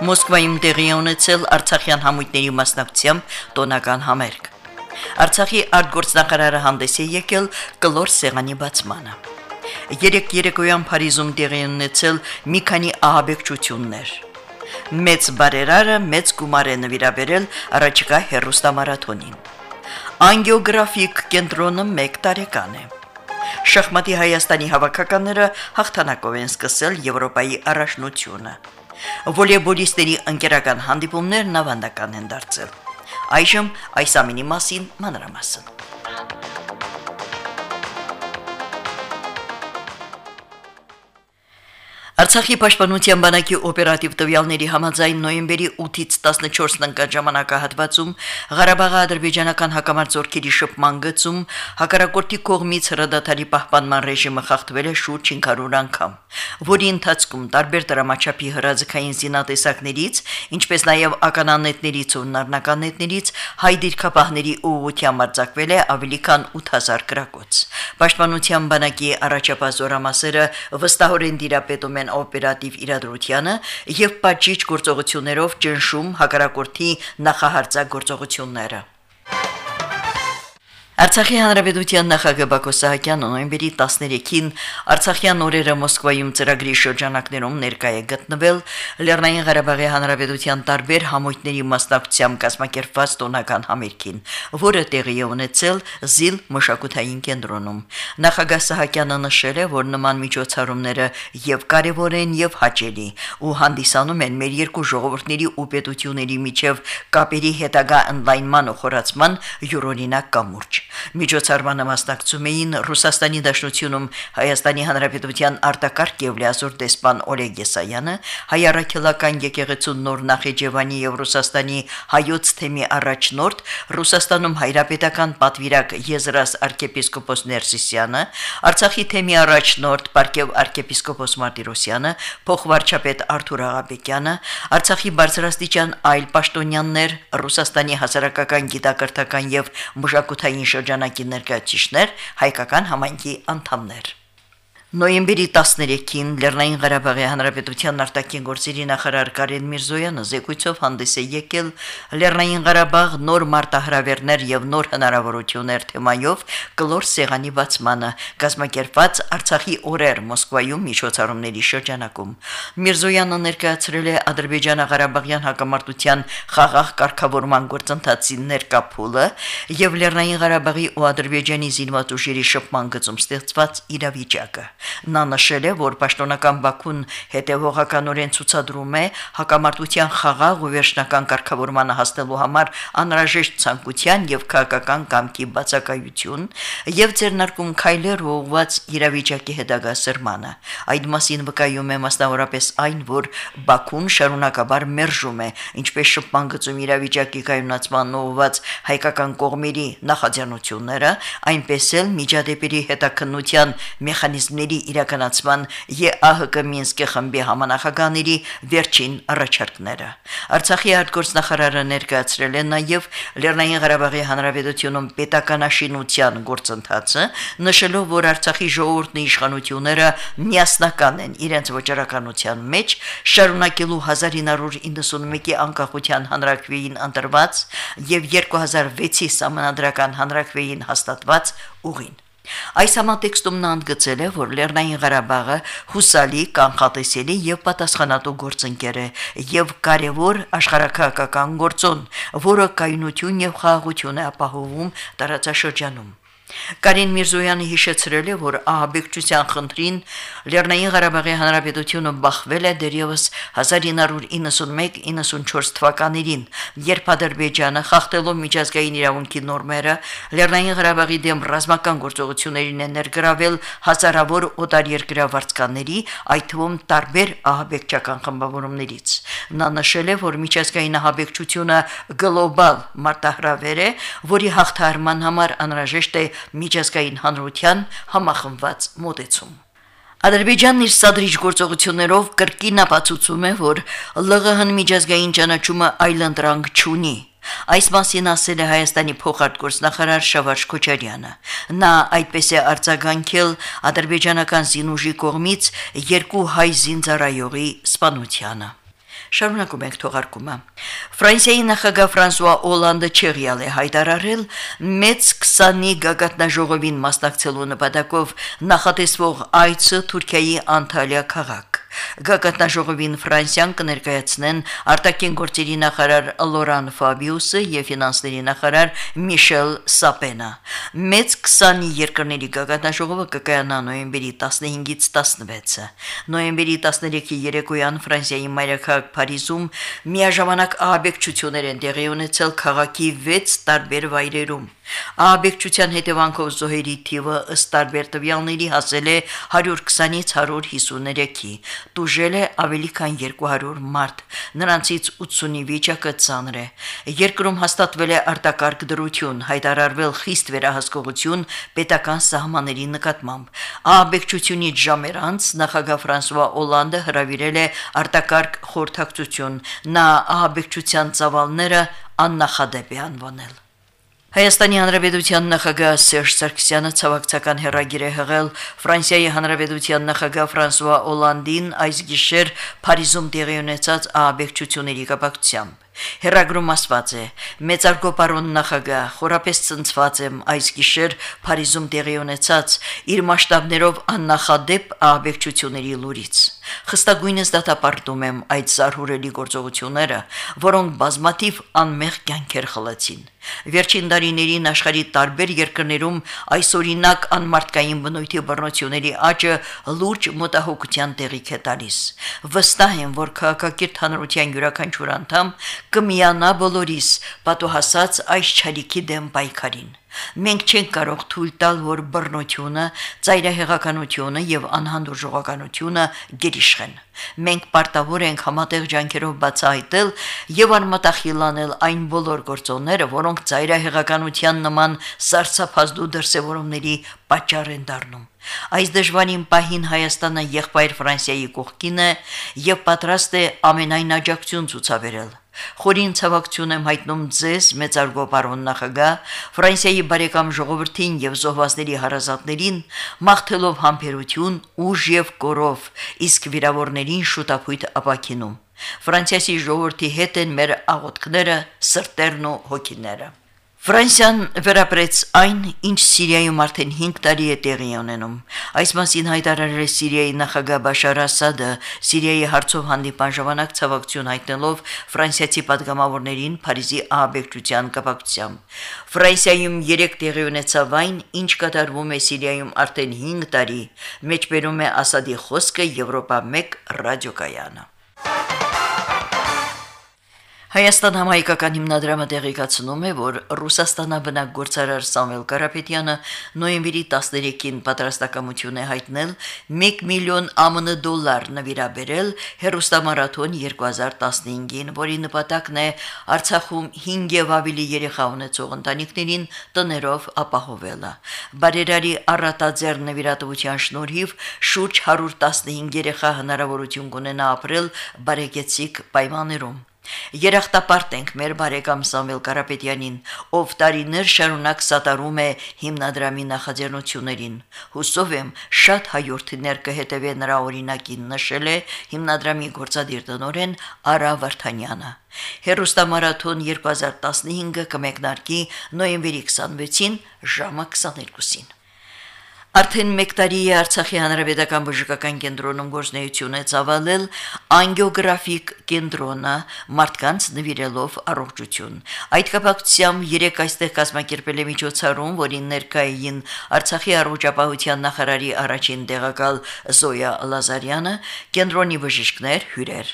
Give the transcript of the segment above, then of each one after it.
Մոսկվայում տեղի ունեցել Արցախյան համույթների մասնակցությամբ տոնական համերգ։ Արցախի արտգործնախարարը հանդես է եկել կլոր սեղանի բացմանը։ Երեք երեկոյան Փարիզում տեղի ունեցել մի քանի ահաբեկչություններ։ Մեծ բարերարը մեծ գումար է նվիրաբերել առաջիկա հերոստամարաթոնին։ Անգեոգրաֆիկ կենտրոնը 1 տարեկան է։ Շախմատի Հայաստանի հավաքականները հաղթանակով են սկսել Եվրոպայի առաջնությունը վոլեյբոլիստների ընկերական հանդիպումներն ավանդական են դարձել։ Այժմ այս ամինի մասին մանրամասն։ Արցախի պաշտպանության բանակի օպերատիվ տվյալների համաձայն նոյեմբերի 8-ից 14-ն ընկած ժամանակահատվածում Ղարաբաղի ադրբեջանական հակամարտությունների շփման գծում հակառակորդի կողմից հրադադարի պահպանման ռեժիմը խախտվել է շուրջ 500 անգամ, որի ընթացքում տարբեր դրամաչափի հրաձգային զինատեսակներից, ինչպես նաև ականանետներից ու նառնականետներից հայ դիրքապահների ուղղությամբ արձակվել է ավելի քան 8000 գրակոց։ Պաշտպանության բանակի առաջապահ զորամասերը վստահորեն դիրապետում են օպերատիվ իրադրությանը եւ պատժիչ գործողություններով ճնշում հակարակորթի նախահարձակ գործողությունները։ Արցախի հանրապետության նախագահ Բակո Սահակյանը նոյեմբերի 13-ին Արցախյան օրերը Մոսկվայում ծրագրի շրջանակներում ներկայ է գտնվել Լեռնային Ղարաբաղի հանրապետության տարբեր համույթների մասնակցությամբ կազմակերպված տոնական համերգին, որը տեղի է ունեցել Զիլ մշակութային կենտրոնում։ Նախագահ Սահակյանը նշել է, որ նման միջոցառումները եւ կարեւոր են եւ հաճելի ու հանդիսանում են մեր երկու ժողովուրդների ու պետությունների միջև կապերի հետագա ընդլայնման ու խորացման յուրօրինակ կամուրջ։ Միջոցառմանը մասնակցում էին Ռուսաստանի Դաշնությունում Հայաստանի Հանրապետության արտակարգ եւ լիազոր դեսպան Օլեգ Եսայանը, հայարակելական եկեղեցու Նոր Նախեջևանի եւ Ռուսաստանի հայոց թեմի առաջնորդ, Ռուսաստանում հայրապետական պատվիրակ Եզրաս arczepiskopos Ներսիսյանը, Արցախի թեմի առաջնորդ Պարկև arczepiskopos Մարտիրոսյանը, փոխվարչապետ Արթուր Աղաբեկյանը, Արցախի բարձրաստիճան այլ պաշտոնյաններ, Ռուսաստանի հասարակական գիտակրթական եւ մշակութային շրջանակի ներկայացիչներ, հայկական համայնքի անդամներ։ Նոյեմբերի 13-ին Լեռնային Ղարաբաղի Հանրապետության արտաքին գործերի նախարար Կարեն Միրզոյանը զեկույցով հանդես է եկել Լեռնային Ղարաբաղ նոր մարտահրավերներ եւ նոր հնարավորություններ թեմայով կլոր սեղանի բացմանը կազմակերպված Արցախի օրեր Մոսկվայում միջոցառումների շրջանակում։ Միրզոյանը ներկայացրել է Ադրբեջանա-Ղարաբաղյան հակամարտության խաղաղ կարգավորման գործընթացի ներկա փուլը եւ Լեռնային Ղարաբաղի ու Ադրբեջանի զինվատուժերի շփման գծում ստեղծված իրավիճակը։ Նա նշել է, որ պաշտոնական Բաքուն հետևողականորեն ցուցադրում է հակամարտության խաղաղ ու վերջնական կարգավորմանը հասնելու համար անհրաժեշտ ցանկության եւ քաղաքական կամքի բացակայություն եւ ձեռնարկում քայլեր ուղղված իրավիճակի հետագա սրմանը։ Այդ մասին վկայում է մասնավորապես այն, որ Բաքուն շարունակաբար մերժում է ինչպես շփման գծում իրավիճակի կայունացման ուղղված հայկական կողմերի նախաձեռնությունները, այնպես էլ միջադեպերի հետաքննության մեխանիզմների ծրագրերի իրականացման ԵԱՀԿ Մինսկի խմբի համանախագահների վերջին առաջարկները։ Արցախի արտգործնախարարը ներկայացրել է նաև Լեռնային Ղարաբաղի Հանրապետությունում պետականաշինության գործընթացը, նշելով, որ Արցախի ժողովուրդն իշխանությունները միասնական են իրենց վճռականության մեջ շարունակելու 1991-ի անկախության հանրակրվեին ընտրված եւ 2006-ի համանդրական հանրակրվեին հաստատված ուղին։ Այս համատեքստում նա ընդգծել է, որ Լեռնային Ղարաբաղը հուսալի, կանխատեսելի եւ պատասխանատու գործընկեր է եւ կարեւոր աշխարհակահաղական գործոն, որը կայունություն եւ խաղաղություն է ապահովում տարածաշրջանում։ Կարին Միրզոյանը հիշեցրել է, որ ահաբեկչության խնդրին Լեռնային Ղարաբաղի Հանրապետությունը բախվել է դեռևս 1991-94 թվականներին, երբ Ադրբեջանը խախտելով միջազգային իրավունքի նորմերը Լեռնային Ղարաբաղի դեմ ռազմական գործողություններին է ներգրավել հազարավոր օտարերկրյա վարձկանների, այդ թվում տարբեր ահաբեկչական խմբավորումներից։ Նա նշել է, որ միջազգային ահաբեկչությունը գլոբալ մարտահրավեր է, որի հաղթահարման համար անհրաժեշտ է միջազգային հանրության համախմբված մոտեցում։ Ադրբեջանն իր սադրիչ գործողություններով կրկին ապացուցում է, որ ԼՂՀ-ն միջազգային ճանաչումը այլընտրանք չունի։ Այս մասին ասել է Հայաստանի փոխարտգործնախարար Շավարժ Քոչարյանը։ Նա այդպես է արձագանքել ադրբեջանական զինուժի կողմից երկու հայ զինծառայողի սպանությանը։ Շարունակում ենք թողարկումը։ Ֆրանսիայի նախագահ Ֆրանսուଆ Օլանդը չեղյալ է հայտարարել մեծ 20-ի գագաթնաժողովին մասնակցելու նպատակով նախատեսվող այցը Թուրքիայի Անտալիա քաղաք։ Գագաթնաժողովին Ֆրանսիան կներկայացնեն արտաքին գործերի նախարար Լորան Ֆաբիուսը եւ ֆինանսների նախարար Միշել Սապենը։ Մեծ 20 երկրների գագաթնաժողովը կկայանա նոյեմբերի 15-ից 16-ը։ Նոյեմբերի 13-ի երեկոյան Ֆրանսիայի մայրաքաղաք Փարիզում միաժամանակ ահաբեկչություններ են տեղի ունեցել քաղաքի 6 տարբեր վայրերում։ Ահաբեկչության հետևանքով զոհերի թիվը ըստ տարբեր տվյալների հասել է 120-ից 153-ի, տուժել է ավելի քան 200 մարդ, նրանցից 80-ի վիճակը ծանր է։ Երկրում հաստատվել է արտակարգ դրություն, հայտարարվել խիստ վերահսկողություն պետական սահմանների նկատմամբ։ Ահաբեկչությունից ժամեր անց նախագահ Ֆրանսուଆ Օլանդը հրավիրել է արտակարգ խորհրդակցություն։ Նա ահաբեկչության ծավալները աննախադեպ է անվանել։ Հայաստանի Հանրապետության նախագահ Սերժ Սարգսյանը ցավակցական հերագիր է հղել Ֆրանսիայի Հանրապետության նախագահ Ֆրանսուଆ Օլանդին այս գիշեր Փարիզում տեղի ունեցած ահաբեկչությունների կապակցությամբ։ Հերագրում ասված է. Մեծարգո պարոն նախագահ, խորապես ցնցված եմ այս գիշեր Փարիզում տեղի ունեցած իր մասշտաբներով աննախադեպ ահաբեկչությունների լուրից։ Խստագույնս դատապարտում եմ այդ զարհուրելի գործողությունները, որոնք բազմաթիվ անմեղ կյանքեր խլացին։ Վերջին տարիներին աշխարհի տարբեր երկրներում այսօրինակ անմարտկային բնույթի բռնությունների աճը լուրջ մտահոգության տեղիք է տալիս։ Վստահ եմ, որ քաղաքակիրթ հանրության յուրաքանչյուր անդամ կմիանա բոլորիս պատոհասած այս չարիքի դեմ պայքարին։ Մենք չենք կարող թույլ տալ, որ բռնությունը, ծայրահեղականությունը եւ անհանդուրժողականությունը գերիշխեն։ Մենք պարտավոր ենք համատեղ ջանքերով բացահայտել եւ անմտախիլանել այն բոլոր գործոնները, որոնք ծայրահեղականության նման սարսափազդու դրսևորումների պատճառ են դառնում։ Այս դժվարին պահին Հայաստանը եղբայր Ֆրանսիայի կողքին է եւ պատրաստ է ամենայն աջակցություն ցուցաբերել։ Խորին ցավակցություն եմ հայտնում ձեզ, մեծարգո պարոն նախագահ, Ֆրանսիայի բարեկամ ժողովրդին եւ զոհվածների հարազատներին, մաղթելով համբերություն, ուժ եւ կորով, իսկ վիրավորներին շուտապույտ ապակինում։ Ֆրանսիացի ժողովրդի հետ են մեր աղոթքները, սրտերն ու հոգիները։ Ֆրանսիան վերապրեց այն, ինչ Սիրիայում արդեն 5 տարի է տեղի ունենում։ Այս մասին հայտարարել է Սիրիայի նախագահ Բաշար Ասադը Սիրիայի հարցով հանդիպան ժամանակ ցավակցություն հայտնելով ֆրանսիացի падգամավորներին Փարիզի ահաբեկչության կապակցությամբ։ Ֆրանսիայում 3 տեղի ունեցավ այն, ինչ կատարվում է Սիրիայում արդեն 5 տարի, մեջբերում է Ասադի խոսքը Եվրոպա 1 ռադիոկայանը։ Հայաստան համայնքական հիմնադրամը տեղեկացնում է, որ Ռուսաստանաբնակ գործարար Սամվել Կարապետյանը նոյեմբերի 13-ին պատրաստակամություն է հայտնել 1 միլիոն ԱՄՆ դոլար նվիրաբերել հերոստամարաթոն 2015-ին, որի նպատակն է Արցախում 5 եւ ավելի երեխա ունեցող ընտանիքներին տներով ապահովելը։ Բարերարի առատաձեռ նվիրատվության շնորհիվ շուրջ 115 երեխա հնարավորություն կունենա ապրել բարեկեցիկ պայմաններում։ Երախտապարտ ենք մեր բարեկամ Սամվել Կարապետյանին, ով տարիներ շարունակ սատարում է հիմնադրամի նախաձեռնություններին։ Հուսով եմ, շատ հայորդիներ կհետևե նրա օրինակին, նշել է հիմնադրամի գործադիր տնօրեն Արա Վարդանյանը։ Հերոստամարաթոն 2015-ը կմեկնարկի նոյեմբերի 26-ին ժամը 22-ին։ Արդեն 1 տարի է Արցախի հանրապետական բժշկական կենտրոնում գործնեություն է ծավալել անգեոգրաֆիկ կենտրոնը մարդկանց նվիրելով առողջություն։ Այդ կապակցությամբ երեք այստեղ կազմակերպել է միջոցառում, որին ներկային Արցախի առողջապահության նախարարի առաջին տեղակալ Զոյա Լազարյանը, կենտրոնի բժիշկներ, հյուրեր։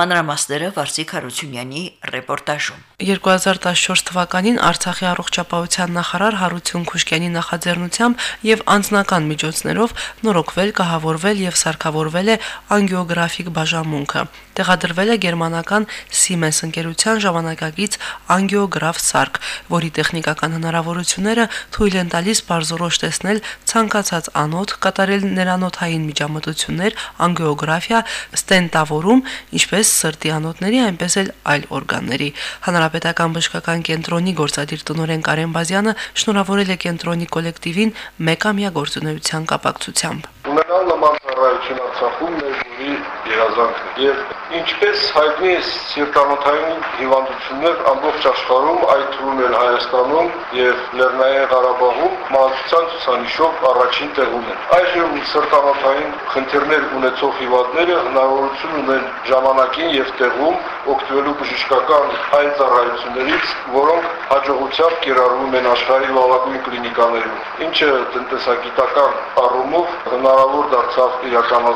Մանրամասները Վարսիկ Հարությունյանի ռեպորտաժում։ 2014 թվականին Արցախի առողջապահության նախարար Հարություն Քուշկյանի նախաձեռնությամբ եւ անձ անձնական միջոցներով նորոգվել, կահավորվել եւ սարքավորվել է անգեոգրաֆիկ բաժանմունքը։ Տեղադրվել է գերմանական Siemens ընկերության ժամանակակից անգեոգրաֆ սարք, որի տեխնիկական հնարավորությունները թույլ են տալիս բարձրորոշ տեսնել ցանկացած անոթ, կատարել ներանոթային միջամտություններ, անգեոգրաֆիա, ստենտավորում, ինչպես սրտի անոթների, այնպես էլ այլ օրգանների։ Հանրապետական բժշկական կենտրոնի գործադիր տնօրեն Կարեն Բազյանը շնորհավորել է կենտրոնի կոլեկտիվին մեկամյա գործունեության կապակցությամբ։ Ունենալ նման ծառայություն Արցախում մեր ժողովի երազանքն Եվ ինչպես հայտնի է սիրտանոթային հիվանդություններ ամբողջ աշխարհում, այդ թվում էլ Հայաստանում եւ Լեռնային Ղարաբաղում մահացության ցուցանիշով առաջին տեղում են։ Այժմ սիրտանոթային խնդիրներ ունեցող հիվանդները հնարավորություն ունեն ժամանակին եւ տեղում օգտվելու բժշկական այն ծառայություններից, որոնք հաջողությամբ կիրառվում են աշխարհի լավագույն կլինիկաներում, ինչը տնտեսագիտական առումով հնարավոր դարձավ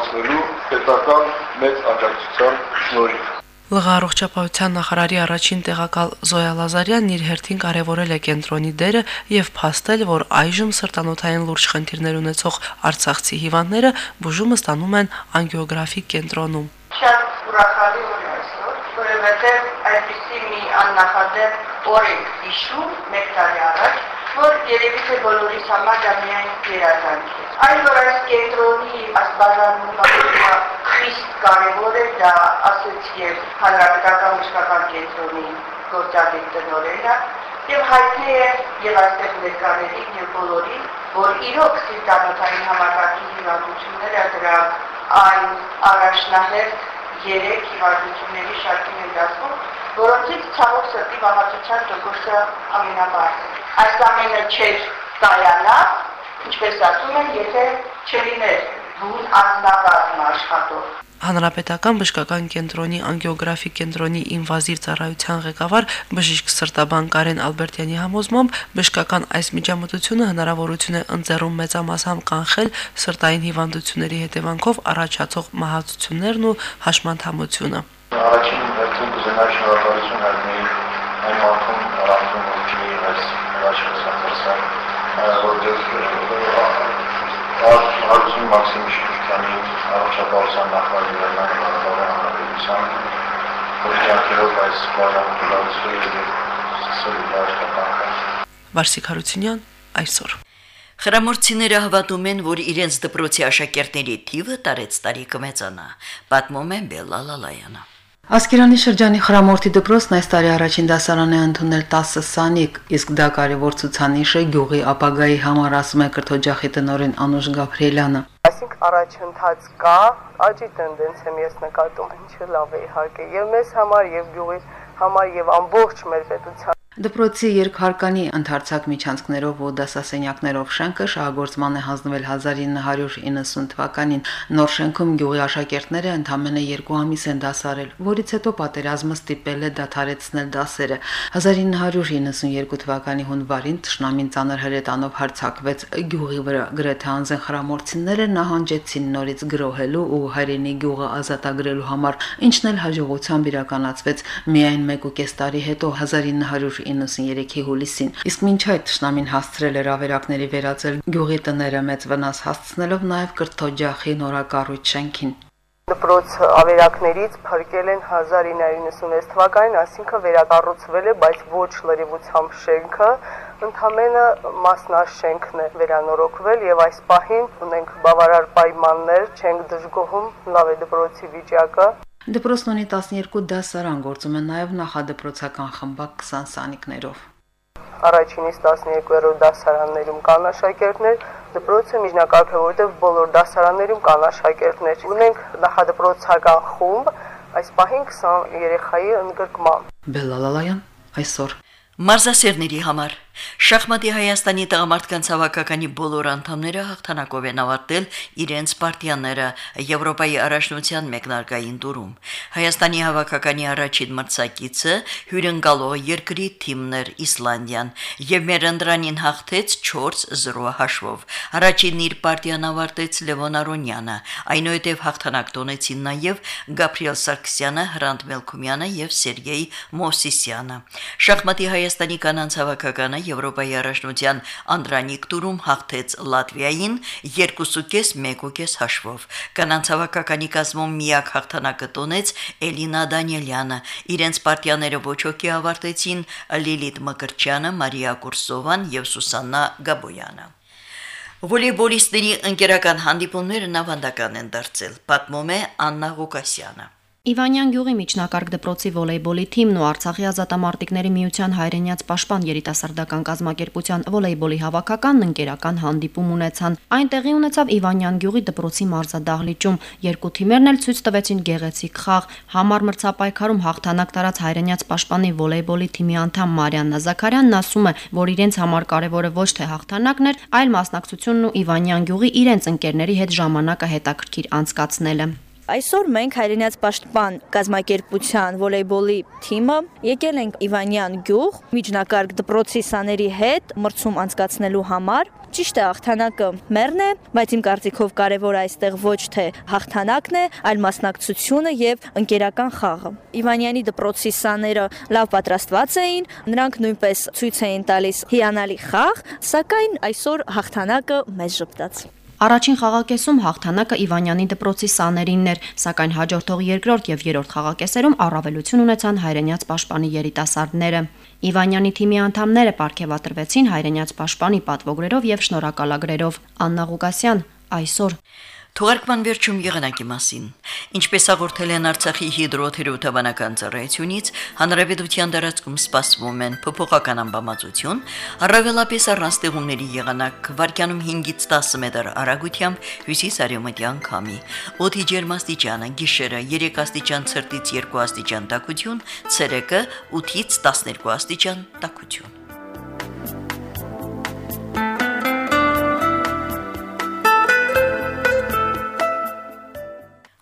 իրականացնելու պետական մեծ աջակցության շնորհիվ։ ԼՂ առողջապահության նախարարի առաջին տեղակալ Զոյա Լազարյանն իր հերթին կարևորել է կենտրոնի դերը եւ փաստել, որ այժմ սրտանոթային լուրջ խնդիրներ ունեցող արցախցի հիվանդները բուժումը ստանում են անգեոգրաֆիկ կենտրոնում։ Շատ ուրախալի օր է այսօր, որովհետեւ այսպիսի մի աննախադեպ օր է հիշում մեկ տարի առաջ, որ երևի թե բոլորիս համար դա միայն երազանք է։ Այն որ այս կենտրոնի ասբազանումը խիստ կարևոր է, դա ասաց եւ հանրապետական մշտական կենտրոնի գործադիր տնօրենը, եւ հայտնի է եւ այստեղ ներկաներին եւ բոլորին, որ իրոք սիրտանոթային համակարգի հիվանդությունները դրանք այն առաջնահերթ երեք հիվանդությունների շարքին են դասվում, որոնցից ցավոք սրտի մահացության տոկոսը ամենաբարձր Այս ամենը չէր կայանա, ինչպես ասում են, եթե չլիներ բուն անձնակազմ աշխատող։ Հանրապետական բժշկական կենտրոնի անգեոգրաֆիկ կենտրոնի ինվազիվ ծառայության ղեկավար բժիշկ սրտաբան Կարեն Ալբերտյանի համոզմամբ բժշկական այս միջամտությունը հնարավորություն է ընձեռում մեծամասամբ կանխել սրտային հիվանդությունների հետևանքով առաջացող մահացություններն ու հաշմանդամությունը։ Առաջին հերթին կուզենայի շնորհակալություն հայտնել այն մարդուն, առանցում ովքեր այս առաջացան, որտեղ Հարություն Մաքսիմ Շուշկյանի առողջապահության նախարարի հանրապետության որի ջանքերով այս բաժանը լավացվել է սկսել աշխատանքը։ Վարսիկ Հարությունյան այսօր Խրամորցիները հավատում են, որ իրենց դպրոցի աշակերտների թիվը տարեց տարի կմեծանա, պատմում է Բելալալայանը։ Ասկերանի շրջանի Խրամորթի դպրոցն այս տարի առաջին դասարան է ընդունել 10 սանիկ, իսկ դա կարևոր ցուցանիշ է գյուղի ապագայի համար, ասում է կրթօջախի տնօրեն Անուշ Գաբրիելյանը։ Այսինքն առաջընթաց կա, աճի տենդենց եմ ես նկատում, ինչը լավ է իհարկե, եւ մեզ համար, եւ գյուղի համար, եւ ամբողջ մեր պետության Դպրոցի երկհարկանի ընդարձակ միջանցքներով ու դասասենյակներով շենքը շահագործման է հանձնվել 1990 թվականին։ Նոր շենքում գյուղի աշակերտները ընդամենը 2 ամիս են դասարել, որից հետո պատերազմը ստիպել է դադարեցնել դասերը։ 1992 թվականի հունվարին Տշնամին ծանր հրետանով հարձակվեց գյուղի վրա։ Գրեթե անձն խրամորցինները նահանջեցին նորից գրոհելու ու հայրենի գյուղը ազատագրելու համար, ինչն էլ հաջողությամբ իրականացվեց միայն 1.5 տարի հետո 1900 1993-ի հուլիսին, իսկ մինչ այդ Տշնամին հասցրել էր ավերակների վերածել գյուղի տները մեծ վնաս հասցնելով նաև կրթօջախի նորակառույց շենքին։ Դպրոց ավերակներից փրկել են 1996 թվականին, այսինքն վերակառուցվել է, բայց ոչ լրիվությամբ շենքը, ընդամենը մասնաշենքն է վերանորոգվել եւ այս պահին ունենք բավարար պայմաններ, չենք դժգոհում, լավ է դպրոցի վիճակը։ Դպրոցն ունի 12 դասարան, գործում է նաև նախադպրոցական խմբակ 20 սանիկներով։ Առաջինից 12-րդ դասարաններում կան աշակերտներ, դպրոցը միջնակարգ է, որտեղ բոլոր դասարաններում կան աշակերտներ։ Ունենք նախադպրոցական խումբ, այս պահին 20 երեխայի ընդգրկման։ Բելալալայան այսօր Մարզասերների համար Շախմատի Հայաստանի տղամարդկանց հավաքականի բոլոր անդամները հաղթանակով են ավարտել իրենց պարտիաները Եվրոպայի առաջնության մեկնարկային տուրում։ Հայաստանի հավաքականի առաջին մրցակիցը հյուրընկալող երկրի թիմներ Իսլանդիան եւ Մերանդրանին հաղթեց 4-0 հաշվով։ Առաջին իր պարտիան ավարտեց Լևոն Արոնյանը, այնուհետև հաղթանակ տոնեցին նաեւ Գաբրիել Սարգսյանը, Հրանտ Մելքումյանը եւ Սերգեյ Մոսիսյանը։ Շախմատի Հայաստանի կանանց հավաքականը Եվրոպայի առաջնության Անդրանիկ տուրում հաղթեց Լատվիային 2.5-1.5 հաշվով։ Կանանց հավաքականի կազմում միակ հաղթանակը տոնեց Էլինա Դանիելյանը։ Իրենց պարտիաները ոչ ոքի ավարտեցին Լիլիթ Մկրչյանը, Մարիա Կուրսովան եւ Սուսաննա Գաբոյանը։ Վոլեյբոլիստների ընկերական հանդիպումները նավանդական են դարձել, պատմում է Աննա Ղուկասյանը։ Իվանյան գյուղի միջնակարգ դպրոցի վոլեյբոլի թիմն ու Արցախի ազատամարտիկների միության հայրենյաց պաշտպան երիտասարդական կազմակերպության վոլեյբոլի հավաքականն ընկերական հանդիպում ունեցան։ Այն տեղի ունեցավ Իվանյան գյուղի դպրոցի մարզադահլիճում։ Երկու թիմերն էլ ցույց տվեցին գեղեցիկ խաղ։ Համար մրցապայքարում հաղթանակ տարած հայրենյաց պաշտպանի վոլեյբոլի թիմի անդամ Մարիան Նազարյանն ասում է, որ իրենց համար կարևորը ոչ թե հաղթանակն էր, այլ մասնակցությունն ու Իվանյան գյուղի իրենց ընկերների հետ ժամանակը հետաքրքիր անցկացնելը։ Այսօր մենք հայրենյաց պաշտպան կազմակերպության վոլեյբոլի թիմը եկել ենք Իվանյան գյուղ միջնակարգ դպրոցի սաների հետ մրցում անցկացնելու համար Ճիշտ է, հաղթանակը մերն է, բայց իմ կարծիքով կարևորը այստեղ ոչ թե հաղթանակն է, այլ մասնակցությունը եւ ընկերական խաղը։ Իվանյանի դպրոցի սաները լավ պատրաստված էին, նրանք նույնպես ցույց էին տալիս հիանալի խաղ, սակայն այսօր հաղթանակը մեզ ժպտաց։ Առաջին խաղակեսում հաղթանակը Իվանյանի դպրոցի սաներինն էր, սակայն հաջորդող երկրորդ եւ երրորդ խաղակեսերում առավելություն ունեցան հայրենյաց պաշտպանի երիտասարդները։ Իվանյանի թիմի անդամները ապարգևատրվեցին հայրենյաց պաշտպանի պատվոգրերով եւ շնորհակալագրերով։ Աննա Ղուկասյան այսօր Թողարկման վերջում եղանակի մասին։ Ինչպես հաղորդել են Արցախի հիդրոթերապևտաբանական ծառայությունից, հանրապետության տարածքում սպասվում են փոփոխական ամպամածություն, առավելապես առանց տեղումների եղանակ վարկյանում 5-ից 10 մետր արագությամբ հյուսիս-արևմտյան քամի։ Օդի ջերմաստիճանը՝ գիշերը 3 աստիճան ցրտից 2 աստիճան տաքություն, ցերեկը 8-ից 12 աստիճան տաքություն։